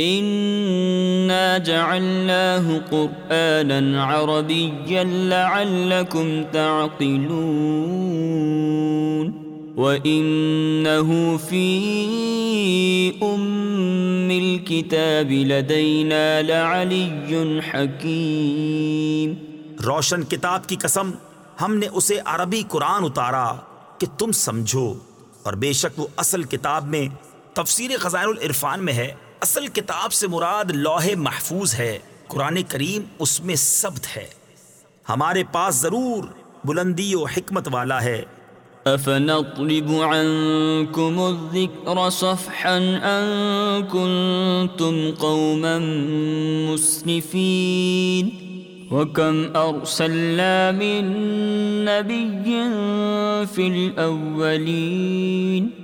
انا جعلناه قرآنا عربيا لعلكم تعقلون وإنه في أم الكتاب لدينا لعلي حكيم روشن کتاب کی قسم، ہم نے اسے عربی قرآن اتارا کہ تم سمجھو، اور بے شک وہ اصل کتاب میں تفسیر خزائن العرفان میں ہے۔ اصل کتاب سے مراد لوح محفوظ ہے، قرآن کریم اس میں ثبت ہے۔ ہمارے پاس ضرور بلندی و حکمت والا ہے۔ افنطلب عنكم الذكر صفحا ان كنتم قوما مسنفين وكم ارسلنا من نبي في الاولين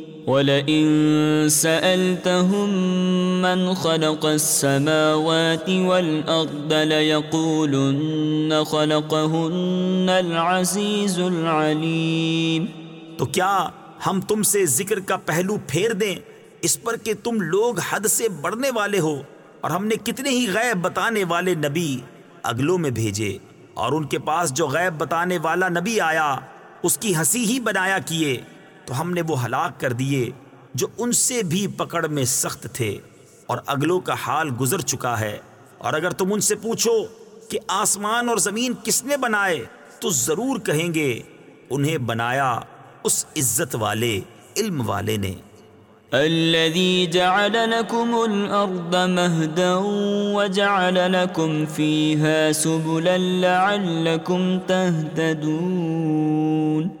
وَلَئِن سَأَلْتَهُم مَّنْ خَلَقَ السَّمَاوَاتِ وَالْأَرْضَ لَيَقُولُنَّ خَلَقَهُنَّ الْعَزِيزُ الْعَلِيمُ تو کیا ہم تم سے ذکر کا پہلو پھیر دیں اس پر کہ تم لوگ حد سے بڑھنے والے ہو اور ہم نے کتنے ہی غیب بتانے والے نبی اگلوں میں بھیجے اور ان کے پاس جو غیب بتانے والا نبی آیا اس کی ہنسی ہی بنایا کیے۔ تو ہم نے وہ ہلاک کر دیے جو ان سے بھی پکڑ میں سخت تھے، اور اگلوں کا حال گزر چکا ہے۔ اور اگر تم ان سے پوچھو کہ آسمان اور زمین کس نے بنائے، تو ضرور کہیں گے، انہیں بنایا اس عزت والے، علم والے نے۔ الذي جعل لكم الأرض مهدا وجعل لكم فيها سبلا لعلكم تهتدون۔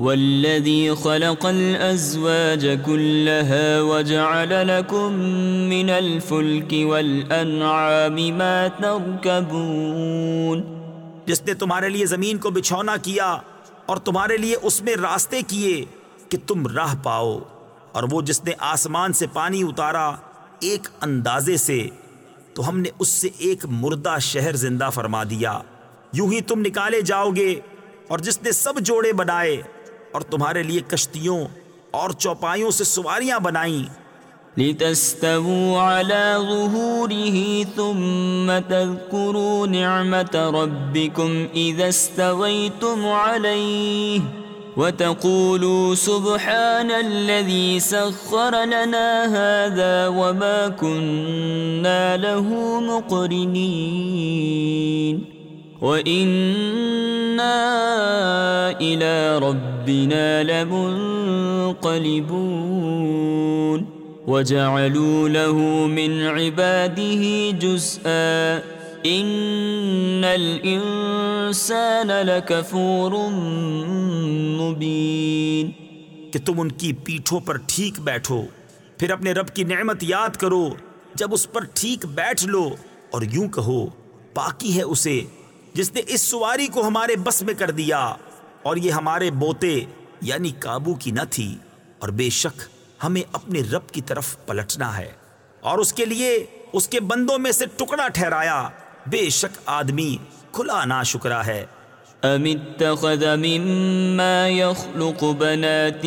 والذي خلق الازواج كلها وجعل لكم من الفلك والانعام ما تركبون جس نے تمہارے لیے زمین کو بچھونا کیا اور تمہارے لیے اس میں راستے کیے کہ تم راہ پاؤ اور وہ جس نے آسمان سے پانی اتارا ایک اندازے سے، تو ہم نے اس سے ایک مردہ شہر زندہ فرما دیا۔ یوں ہی تم نکالے جاؤ گے اور جس نے سب جوڑے بنائے اور تمہارے لیے کشتیوں اور چوپائیوں سے سواریاں بنائیں۔ لتستووا على ظهوره ثم تذكروا نعمة ربكم إذا استويتم عليه وتقولوا سبحان الذي سخر لنا هذا وما كنا له مقرنين وَإِنَّا إِلَى رَبِّنَا لَمُنْقَلِبُونَ وَجَعَلُوا لَهُ مِنْ عِبَادِهِ جُزْءًا إِنَّ الْإِنسَانَ لَكَفُورٌ مُبِينٌ کہ تم ان کی پیٹھوں پر ٹھیک بیٹھو، پھر اپنے رب کی نعمت یاد کرو، جب اس پر ٹھیک بیٹھ لو اور یوں کہو، پاکی ہے اسے، جس نے اس سواری کو ہمارے بس میں کر دیا۔ اور یہ ہمارے بوتے یعنی قابو کی نہ تھی اور بے شک ہمیں اپنے رب کی طرف پلٹنا ہے اور اس کے لیے اس کے بندوں میں سے ٹکڑا ٹھہرایا بے شک آدمی کھلا نا شکرا ہے۔ ام اتخذ مما يخلق بنات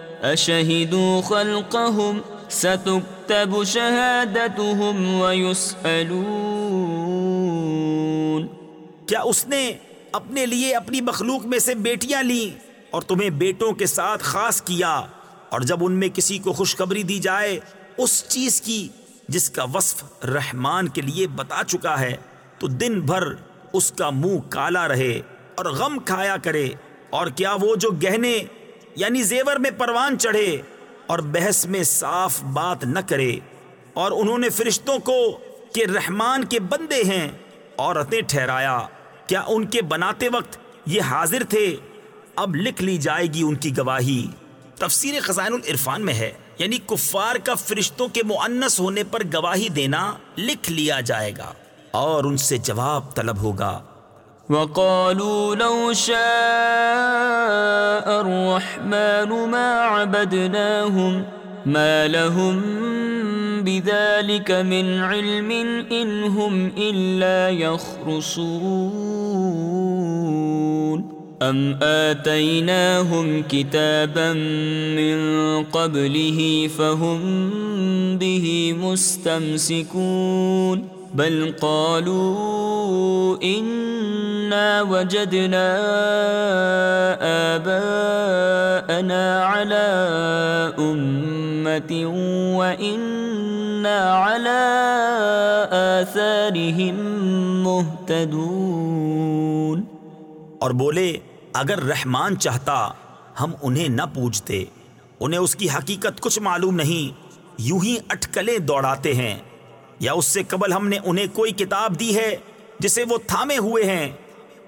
اشہدوا خلقهم؟ ستكتب شہادتهم ويسألون. کیا اس نے اپنے لیے اپنی مخلوق میں سے بیٹیاں لیں اور تمہیں بیٹوں کے ساتھ خاص کیا؟ اور جب ان میں کسی کو خوشخبری دی جائے، اس چیز کی جس کا وصف رحمان کے لیے بتا چکا ہے، تو دن بھر اس کا منہ کالا رہے اور غم کھایا کرے۔ اور کیا وہ جو گہنے یعنی زیور میں پروان چڑھے اور بحث میں صاف بات نہ کرے اور انہوں نے فرشتوں کو کہ رحمان کے بندے ہیں، عورتیں ٹھہرایا۔ کیا ان کے بناتے وقت یہ حاضر تھے؟ اب لکھ لی جائے گی ان کی گواہی۔ تفسیر خزائن العرفان میں ہے۔ یعنی کفار کا فرشتوں کے معنس ہونے پر گواہی دینا لکھ لیا جائے گا اور ان سے جواب طلب ہوگا۔ وقالوا لو شاء الرحمن ما عبدناهم ما لهم بذلك من علم إن هم إلا يخرصون. أم آتيناهم كتابا من قبله فهم به مستمسكون. بل قالوا إنا وجدنا آباءنا على أمة وإنا على آثارهم مهتدون. اور بولے، اگر رحمان چاہتا، ہم انہیں نہ پوچھتے انہیں اس کی حقیقت کچھ معلوم نہیں، یوں ہی اٹکلیں دوڑاتے ہیں۔ یا اس سے قبل ہم نے انہیں کوئی کتاب دی ہے جسے وہ تھامے ہوئے ہیں؟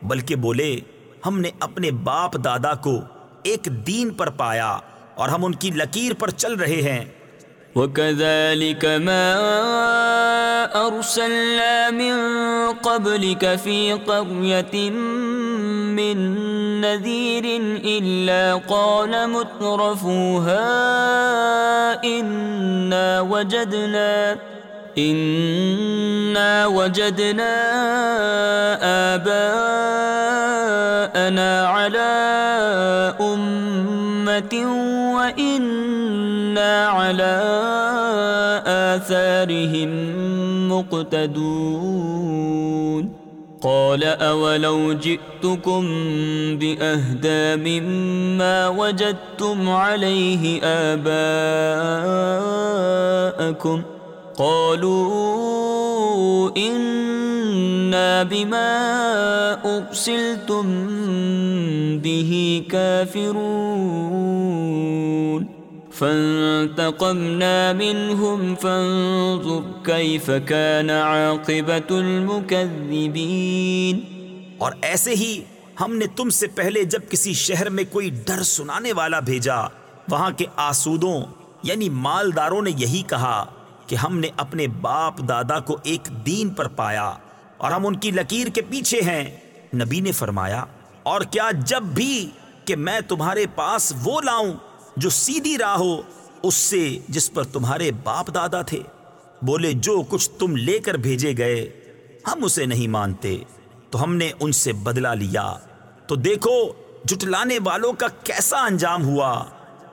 بلکہ بولے، ہم نے اپنے باپ دادا کو ایک دین پر پایا اور ہم ان کی لکیر پر چل رہے ہیں۔ وَكَذَلِكَ مَا أَرْسَلْنَا مِن قَبْلِكَ فِي قَرْيَةٍ مِّن نَذِيرٍ إِلَّا قَالَ مُتْرَفُوهَا إِنَّا وَجَدْنَا انا وجدنا آباءنا على أمة وإنا على آثارهم مقتدون قال أولو جئتكم بأهدى مما وجدتم عليه آباءكم قالوا إنا بما أرسلتم به كافرون. فانتقمنا منهم فانظر كيف كان عاقبة المكذبين. اور ایسے ہی ہم نے تم سے پہلے جب کسی شہر میں کوئی ڈر سنانے والا بھیجا، وہاں کے آسودوں یعنی مالداروں نے یہی کہا کہ ہم نے اپنے باپ دادا کو ایک دین پر پایا اور ہم ان کی لکیر کے پیچھے ہیں۔ نبی نے فرمایا، اور کیا جب بھی کہ میں تمہارے پاس وہ لاؤں جو سیدھی راہ ہو، اس سے جس پر تمہارے باپ دادا تھے۔ بولے، جو کچھ تم لے کر بھیجے گئے، ہم اسے نہیں مانتے۔ تو ہم نے ان سے بدلہ لیا۔ تو دیکھو جٹلانے والوں کا کیسا انجام ہوا۔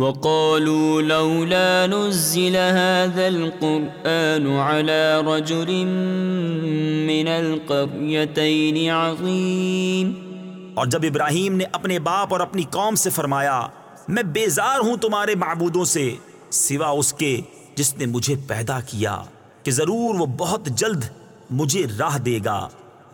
وقالوا لولا نزل هذا القرآن على رجل من القريتين عظيم. اور جب ابراہیم نے اپنے باپ اور اپنی قوم سے فرمایا، میں بیزار ہوں تمہارے معبودوں سے، سوا اس کے جس نے مجھے پیدا کیا، کہ ضرور وہ بہت جلد مجھے راہ دے گا،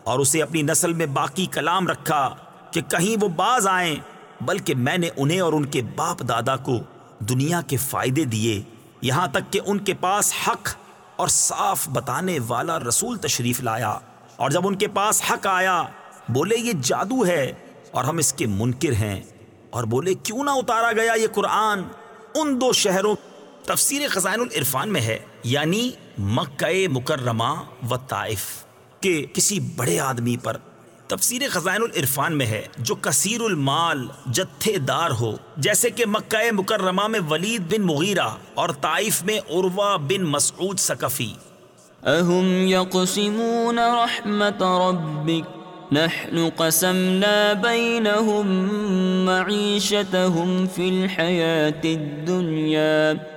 اور اسے اپنی نسل میں باقی کلام رکھا، کہ کہیں وہ باز آئیں بلکہ میں نے انہیں اور ان کے باپ دادا کو دنیا کے فائدے دیے، یہاں تک کہ ان کے پاس حق اور صاف بتانے والا رسول تشریف لایا۔ اور جب ان کے پاس حق آیا، بولے یہ جادو ہے اور ہم اس کے منکر ہیں۔ اور بولے کیوں نہ اتارا گیا یہ قرآن؟ ان دو شہروں تفسیر خزائن العرفان میں ہے یعنی مکہ مکرمہ و طائف کے کسی بڑے آدمی پر تفسیر خزائن العرفان میں ہے، جو کثیر المال جتھے دار ہو، جیسے کہ مکہ مکرمہ میں ولید بن مغیرہ اور طائف میں عروہ بن مسعود سکفی اہم یقسمون رحمت ربک، نحن قسمنا بينهم معيشتهم في الحياة الدنيا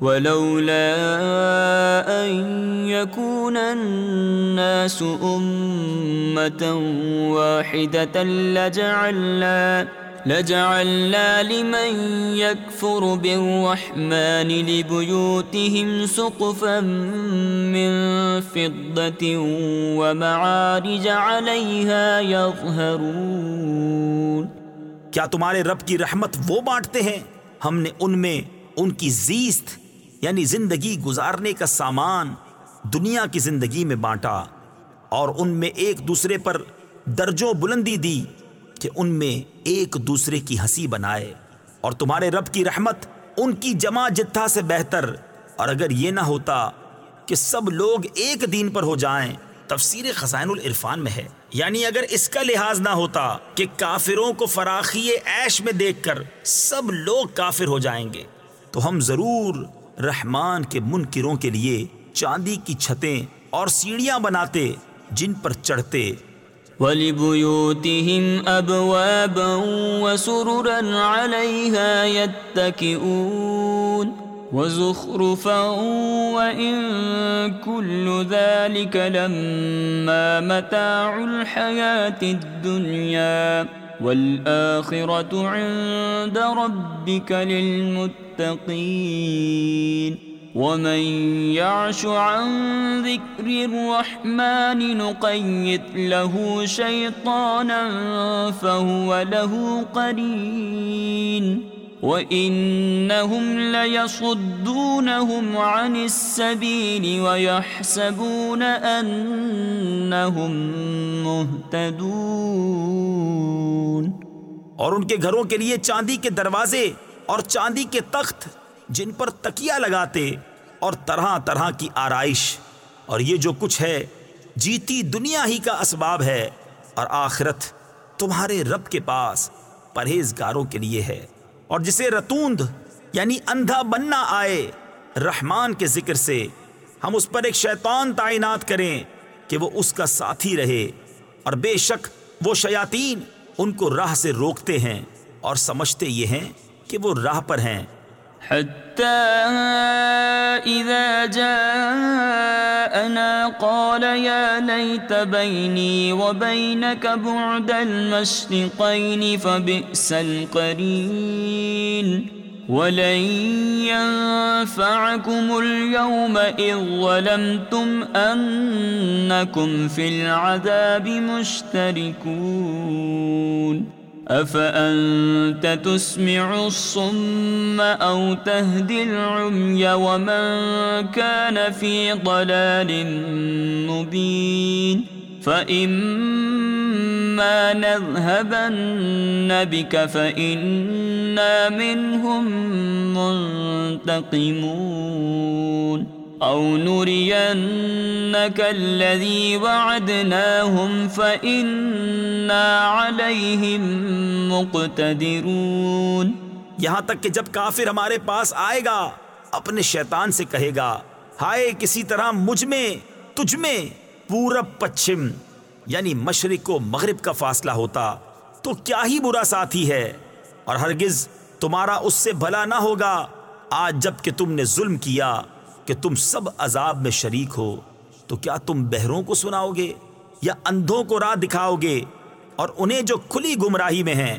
ولولا أن يكون الناس أمة واحدة لجعلنا لجعلنا لمن يكفر بالرحمن لبيوتهم سقفا من فضة ومعارج عليها يظهرون. کیا تمہارے رب کی رحمت وہ بانٹتے ہیں؟ ہم نے ان میں ان کی زیست یعنی زندگی گزارنے کا سامان دنیا کی زندگی میں بانٹا اور ان میں ایک دوسرے پر درجوں بلندی دی کہ ان میں ایک دوسرے کی ہنسی بنائے اور تمہارے رب کی رحمت ان کی جمع جتھا سے بہتر اور اگر یہ نہ ہوتا کہ سب لوگ ایک دین پر ہو جائیں، تفسیر خزائن العرفان میں ہے۔ یعنی اگر اس کا لحاظ نہ ہوتا کہ کافروں کو فراخی عیش میں دیکھ کر سب لوگ کافر ہو جائیں گے، تو ہم ضرور رحمان کے منکروں کے لیے چاندی کی چھتیں اور سیڑھیاں بناتے، جن پر چڑھتے۔ وَلِبُيُوتِهِمْ أَبْوَابًا وَسُرُرًا عَلَيْهَا يَتَّكِئُونَ وَزُخْرُفًا وَإِن كُلُّ ذَلِكَ لَمَّا مَتَاعُ الْحَيَاةِ الدُّنْيَا والآخرة عند ربك للمتقين ومن يعش عن ذكر الرحمن نقيت له شيطانا فهو له قرين. وَإِنَّهُمْ لَيَصُدُّونَهُمْ عَنِ السَّبِيلِ وَيَحْسَبُونَ أَنَّهُمْ مُهْتَدُونَ. اور ان کے گھروں کے لیے چاندی کے دروازے اور چاندی کے تخت جن پر تکیہ لگاتے اور طرح طرح کی آرائش۔ اور یہ جو کچھ ہے، جیتی دنیا ہی کا اسباب ہے اور آخرت تمہارے رب کے پاس پرہیزگاروں کے لیے ہے۔ اور جسے رتوند یعنی اندھا بننا آئے رحمان کے ذکر سے، ہم اس پر ایک شیطان تعینات کریں کہ وہ اس کا ساتھی رہے۔ اور بے شک وہ شیاطین ان کو راہ سے روکتے ہیں اور سمجھتے یہ ہیں کہ وہ راہ پر ہیں۔ إذا جاءنا قال يا ليت بيني وبينك بعد المشرقين فبئس القرين ولن ينفعكم اليوم إذ ظلمتم أنكم في العذاب مشتركون أفأنت تسمع الصم أو تهدي العمي ومن كان في ضلال مبين فإما نذهبن بك فإنا منهم منتقمون أو نرينك الذي وعدناهم فإنا عليهم مقتدرون. یہاں تک کہ جب کافر ہمارے پاس آئے گا، اپنے شیطان سے کہے گا، ہائے کسی طرح مجھ میں، تجھ میں پورب پچھم یعنی مشرق و مغرب کا فاصلہ ہوتا، تو کیا ہی برا ساتھی ہے؟ اور ہرگز تمہارا اس سے بھلا نہ ہوگا، آج جبکہ تم نے ظلم کیا۔ کہ تم سب عذاب میں شریک ہو، تو کیا تم بہروں کو سناؤ گے یا اندھوں کو راہ دکھاؤ گے؟ اور انہیں جو کھلی گمراہی میں ہیں،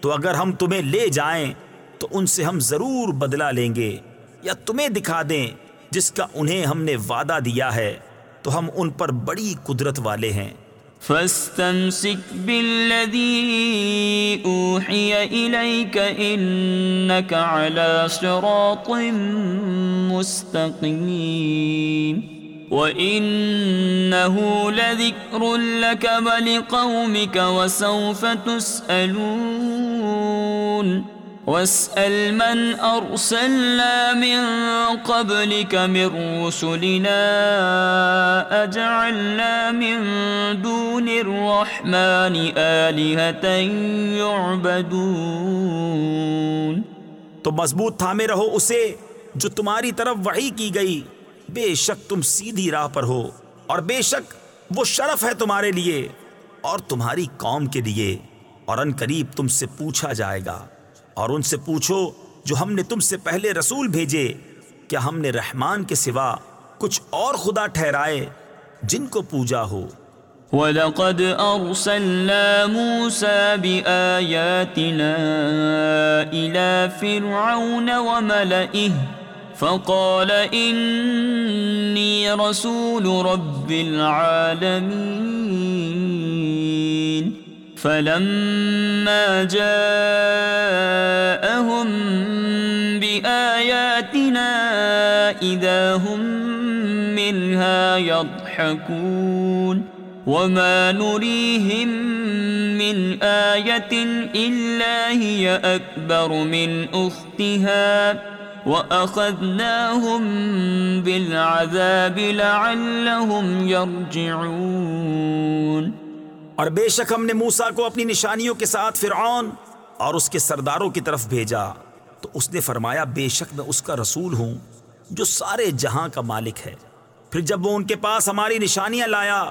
تو اگر ہم تمہیں لے جائیں، تو ان سے ہم ضرور بدلہ لیں گے۔ یا تمہیں دکھا دیں جس کا انہیں ہم نے وعدہ دیا ہے، تو ہم ان پر بڑی قدرت والے ہیں۔ فاستمسك بالذي أوحي إليك إنك على صراط مستقيم وإنه لذكر لك ولقومك وسوف تسألون واسأل من أرسلنا من قبلك من رسلنا أجعلنا من دون الرحمن آلهة يعبدون. تو مضبوط تھامے رہو اسے جو تمہاری طرف وحی کی گئی۔ بے شک تم سیدھی راہ پر ہو اور بے شک وہ شرف ہے تمہارے لیے اور تمہاری قوم کے لیے۔ اور ان قریب تم سے پوچھا جائے گا۔ اور ان سے پوچھو جو ہم نے تم سے پہلے رسول بھیجے، کیا ہم نے رحمان کے سوا کچھ اور خدا ٹھہرائے جن کو پوجا ہو؟ وَلَقَدْ أَرْسَلْنَا مُوسَى بِآيَاتِنَا إِلَى فِرْعَوْنَ وَمَلَئِهِ فَقَالَ إِنِّي رَسُولُ رَبِّ الْعَالَمِينَ فَلَمَّا جَاءَهُمْ بِآيَاتِنَا إِذَا هُمْ مِنْهَا يَضْحَكُونَ وما نريهم من آية إلا هي أكبر من أختها وأخذناهم بالعذاب لعلهم يرجعون اور بے شک ہم نے موسا کو اپنی نشانیوں کے ساتھ فرعون اور اس کے سرداروں کی طرف بھیجا۔ تو اس نے فرمایا، بے شک میں اس کا رسول ہوں جو سارے جہاں کا مالک ہے۔ پھر جب وہ ان کے پاس ہماری نشانیاں لایا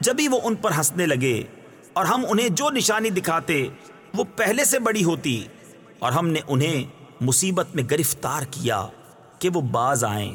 جبھی وہ ان پر ہنسنے لگے اور ہم انہیں جو نشانی دکھاتے، وہ پہلے سے بڑی ہوتی اور ہم نے انہیں مصیبت میں گرفتار کیا کہ وہ باز آئیں۔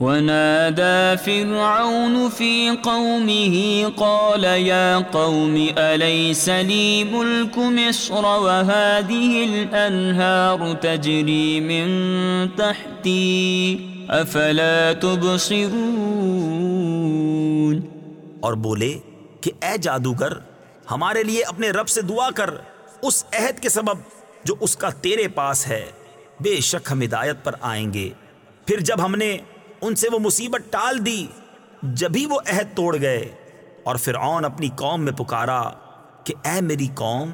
ونادى فرعون في قومه قال يا قوم أليس لي ملك مصر وهذه الأنهار تجري من تحتي أفلا تبصرون اور بولے کہ اے جادوگر، ہمارے لیے اپنے رب سے دعا کر اس عہد کے سبب جو اس کا تیرے پاس ہے، بے شک ہم ہدایت پر آئیں گے۔ پھر جب ہم نے ان سے وہ مصیبت ٹال دی جبھی وہ عہد توڑ گئے اور فرعون اپنی قوم میں پکارا کہ اے میری قوم،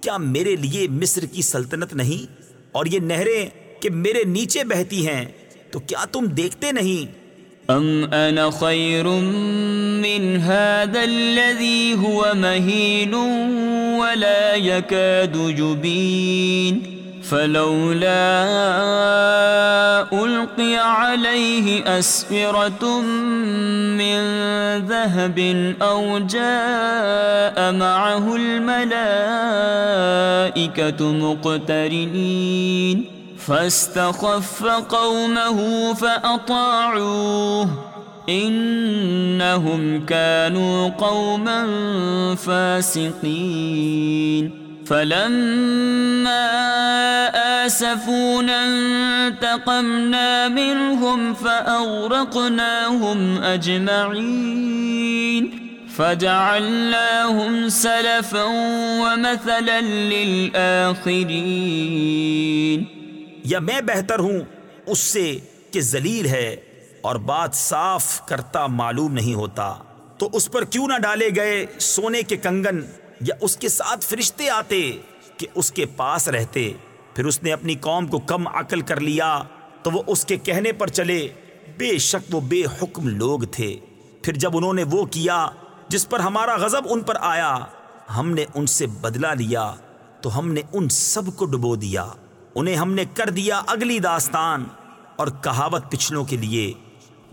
کیا میرے لیے مصر کی سلطنت نہیں؟ اور یہ نہریں کہ میرے نیچے بہتی ہیں، تو کیا تم دیکھتے نہیں؟ أم أنا خير من هذا الذي هو مهين ولا يكاد يبين فلولا ألقي عليه أسفرة من ذهب أو جاء معه الملائكة مقترنين فاستخف قومه فأطاعوه إنهم كانوا قوما فاسقين فلما آسفونا انتقمنا منهم فأغرقناهم أجمعين فجعلناهم سلفا ومثلا للآخرين یا میں بہتر ہوں اس سے کہ ذلیل ہے اور بات صاف کرتا معلوم نہیں ہوتا تو اس پر کیوں نہ ڈالے گئے سونے کے کنگن یا اس کے ساتھ فرشتے آتے کہ اس کے پاس رہتے۔ پھر اس نے اپنی قوم کو کم عقل کر لیا، تو وہ اس کے کہنے پر چلے۔ بے شک وہ بے حکم لوگ تھے۔ پھر جب انہوں نے وہ کیا جس پر ہمارا غضب ان پر آیا، ہم نے ان سے بدلہ لیا، تو ہم نے ان سب کو ڈبو دیا۔ انہیں ہم نے کر دیا اگلی داستان اور کہاوت پچھلوں کے لیے۔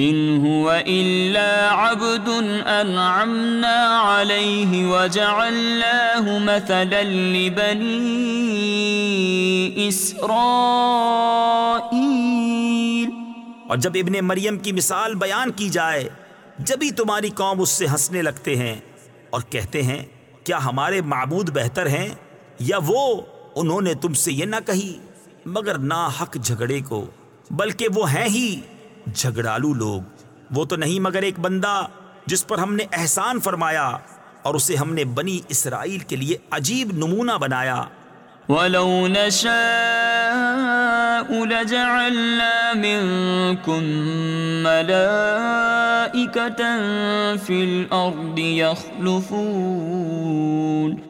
إن هو إلا عبد أنعمنا عليه وجعلناه مثلا لبني إسرائيل. اور جب ابن مریم کی مثال بیان کی جائے، جبھی تمہاری قوم اس سے ہنسنے لگتے ہیں اور کہتے ہیں، کیا ہمارے معبود بہتر ہیں؟ یا وہ انہوں نے تم سے یہ نہ کہی، مگر نا حق جھگڑے کو، بلکہ وہ ہیں ہی۔ جھگڑالو لوگ۔ وہ تو نہیں مگر ایک بندہ جس پر ہم نے احسان فرمایا اور اسے ہم نے بنی اسرائیل کے لیے عجیب نمونہ بنایا۔ ولو نشاء لجعلنا منكم ملائكة في الأرض يخلفون۔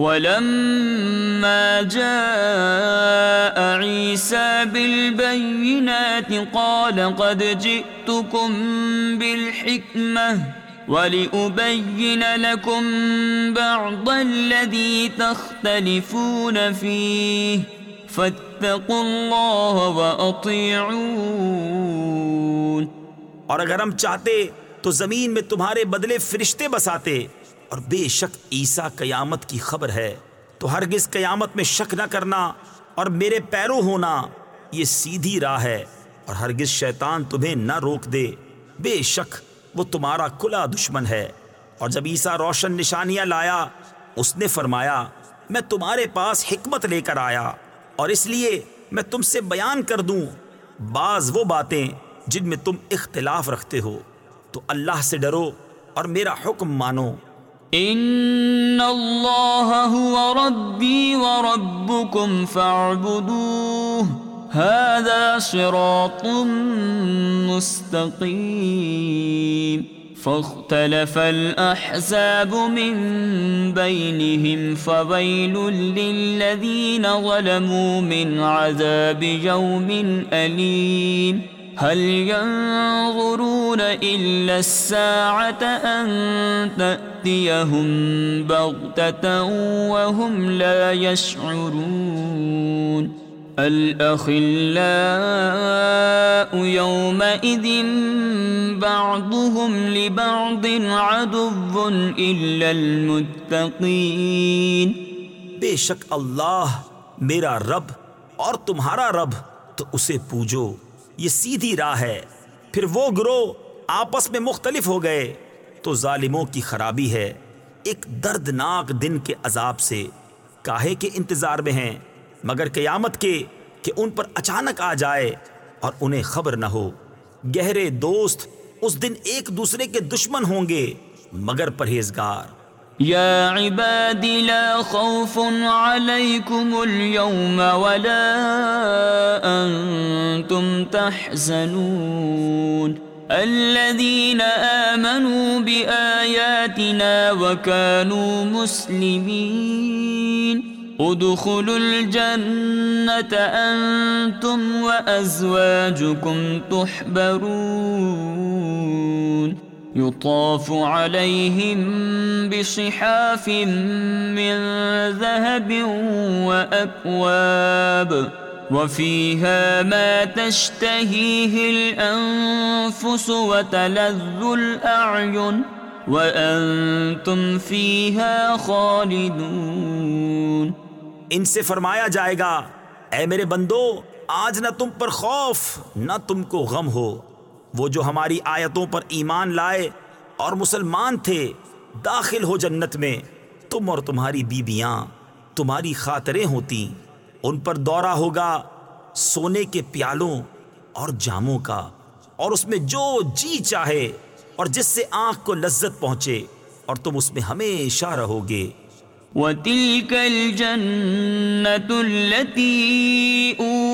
ولما جاء عيسى بالبينات قال قد جئتكم بالحكمة ولأبين لكم بعض الذي تختلفون فيه فاتقوا الله وأطيعون اور اگر ہم چاہتے تو زمین میں تمہارے بدلے فرشتے بساتے اور بے شک عیسیٰ قیامت کی خبر ہے، تو ہرگز قیامت میں شک نہ کرنا اور میرے پیرو ہونا، یہ سیدھی راہ ہے۔ اور ہرگز شیطان تمہیں نہ روک دے۔ بے شک وہ تمہارا کلا دشمن ہے۔ اور جب عیسیٰ روشن نشانیاں لایا، اس نے فرمایا، میں تمہارے پاس حکمت لے کر آیا، اور اس لیے میں تم سے بیان کر دوں۔ بعض وہ باتیں جن میں تم اختلاف رکھتے ہو، تو اللہ سے ڈرو اور میرا حکم مانو۔ ان الله هو ربي وربكم فاعبدوه. هذا صراط مستقيم. فاختلف الاحزاب من بينهم فويل للذين ظلموا من عذاب يوم اليم هل ينظرون إلا الساعة أن تأتيهم بغتة وهم لا يشعرون الأخلاء يومئذ بعضهم لبعض عدو إلا المتقين بے شک اللہ میرا رب اور تمہارا رب، تو اسے پوجو۔ یہ سیدھی راہ ہے۔ پھر وہ گروہ آپس میں مختلف ہو گئے۔ تو ظالموں کی خرابی ہے۔ ایک دردناک دن کے عذاب سے کاہے کے انتظار میں ہیں۔ مگر قیامت کے کہ ان پر اچانک آ جائے اور انہیں خبر نہ ہو۔ گہرے دوست اس دن ایک دوسرے کے دشمن ہوں گے۔ مگر پرہیزگار۔ يا عباد لا خوف عليكم اليوم ولا أنتم تحزنون الذين آمنوا بآياتنا وكانوا مسلمين ادخلوا الجنة أنتم وأزواجكم تحبرون يطاف عليهم بصحاف من ذهب وأكواب وفيها ما تشتهيه الأنفس وتلذ الأعين وأنتم فيها خالدون ان سے فرمایا جائے گا، اے میرے بندو، آج نہ تم پر خوف، نہ تم کو غم ہو۔ وہ جو ہماری آیتوں پر ایمان لائے اور مسلمان تھے، داخل ہو جنت میں، تم اور تمہاری بیویاں، تمہاری خاطریں ہوتی ان پر دورہ ہوگا سونے کے پیالوں اور جاموں کا، اور اس میں جو جی چاہے اور جس سے آنکھ کو لذت پہنچے، اور تم اس میں ہمیشہ رہو گے وتلك الجنة التي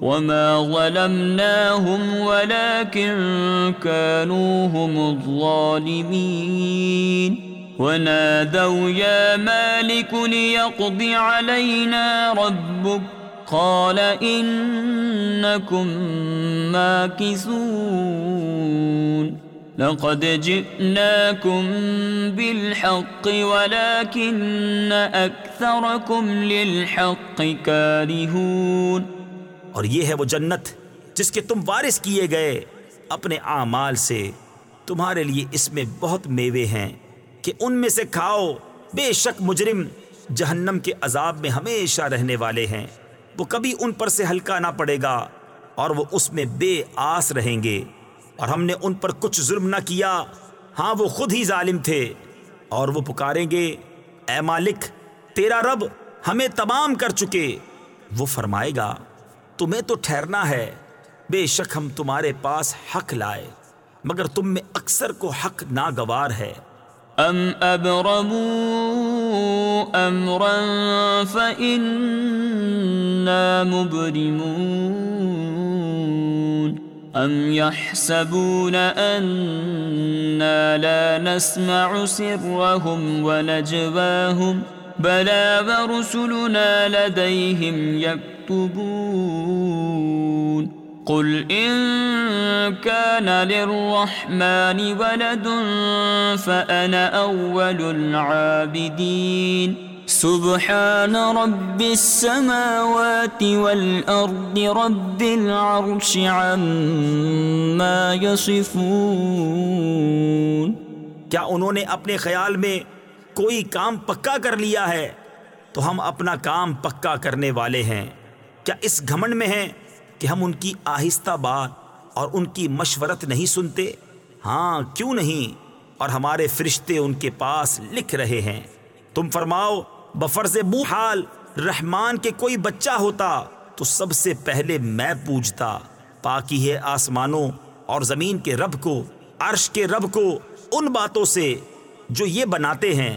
وما ظلمناهم ولكن كانوا هم الظالمين ونادوا يا مالك ليقض علينا ربك قال إنكم ماكثون لقد جئناكم بالحق ولكن أكثركم للحق كارهون اور یہ ہے وہ جنت جس کے تم وارث کیے گئے۔ اپنے اعمال سے تمہارے لیے اس میں بہت میوے ہیں کہ ان میں سے کھاؤ۔ بے شک مجرم جہنم کے عذاب میں ہمیشہ رہنے والے ہیں۔ وہ کبھی ان پر سے ہلکا نہ پڑے گا اور وہ اس میں بے آس رہیں گے۔ اور ہم نے ان پر کچھ ظلم نہ کیا۔ ہاں وہ خود ہی ظالم تھے۔ اور وہ پکاریں گے، اے مالک، تیرا رب ہمیں تمام کر چکے۔ وہ فرمائے گا تمہیں تو ٹھہرنا ہے۔ بے شک ہم تمہارے پاس حق لائے، مگر تم میں اکثر کو حق ناگوار ہے۔ ام ابرموا امرا فإنا مبرمون ام يحسبون أنا لا نسمع سرهم ونجواهم بلى ورسلنا لديهم يكتبون قل إن كان للرحمن ولد فأنا أول العابدين سبحان رب السماوات والأرض رب العرش عما يصفون کیا انہوں نے اپنے خیال میں کوئی کام پکا کر لیا ہے؟ تو ہم اپنا کام پکا کرنے والے ہیں۔ کیا اس گھمنڈ میں ہیں کہ ہم ان کی آہستہ بات اور ان کی مشورت نہیں سنتے؟ ہاں کیوں نہیں؟ اور ہمارے فرشتے ان کے پاس لکھ رہے ہیں۔ تم فرماؤ بفرز بو حال رحمان کے کوئی بچہ ہوتا تو سب سے پہلے میں پوجتا۔ پاکی ہے آسمانوں اور زمین کے رب کو، عرش کے رب کو، ان باتوں سے جو یہ بناتے ہیں۔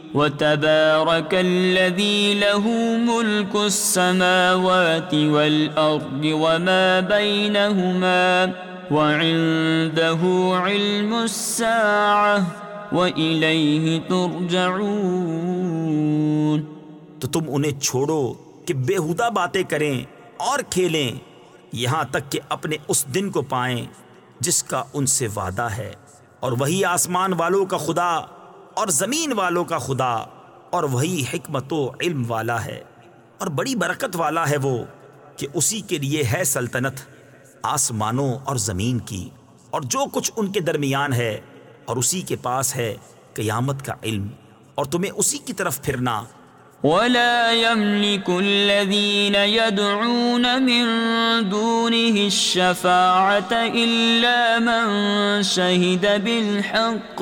وتبارك الذي له ملك السماوات والأرض وما بينهما وعنده علم الساعة وإليه ترجعون تو تم انہیں چھوڑو کہ بےہودہ باتیں کریں اور کھیلیں، یہاں تک کہ اپنے اس دن کو پائیں جس کا ان سے وعدہ ہے۔ اور وہی آسمان والوں کا خدا اور زمین والوں کا خدا، اور وہی حکمت و علم والا ہے، اور بڑی برکت والا ہے وہ کہ اسی کے لیے ہے سلطنت آسمانوں اور زمین کی، اور جو کچھ ان کے درمیان ہے، اور اسی کے پاس ہے قیامت کا علم، اور تمہیں اسی کی طرف پھرنا۔ ولا يملك الذين يدعون من دونه الشفاعة إلا من شهد بالحق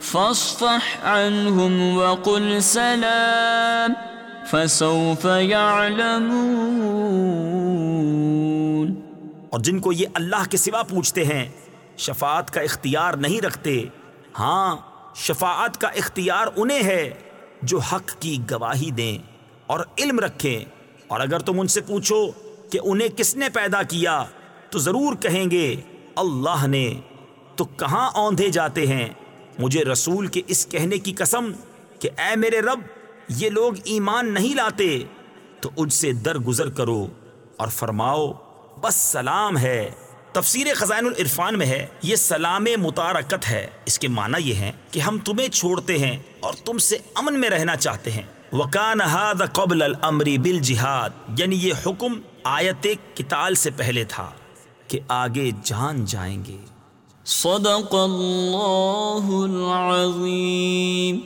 فاصفح عنهم وقل سلام، فسوف يعلمون۔ اور جن کو یہ اللہ کے سوا پوچھتے ہیں، شفاعت کا اختیار نہیں رکھتے ہاں شفاعت کا اختیار انہیں ہے جو حق کی گواہی دیں اور علم رکھیں۔ اور اگر تم ان سے پوچھو کہ انہیں کس نے پیدا کیا، تو ضرور کہیں گے، اللہ نے۔ تو کہاں اوندھے جاتے ہیں؟ مجھے رسول کے اس کہنے کی قسم کہ اے میرے رب، یہ لوگ ایمان نہیں لاتے، تو ان سے درگزر کرو اور فرماؤ، بس سلام ہے۔ تفسیر خزائن العرفان میں ہے، یہ سلام متارکت ہے۔ اس کے معنی یہ ہے کہ ہم تمہیں چھوڑتے ہیں اور تم سے امن میں رہنا چاہتے ہیں۔ وکان ہاد قبل الامری بالجہاد یعنی یہ حکم آیت کتال سے پہلے تھا کہ آگے جان جائیں گے۔ صدق اللہ العظیم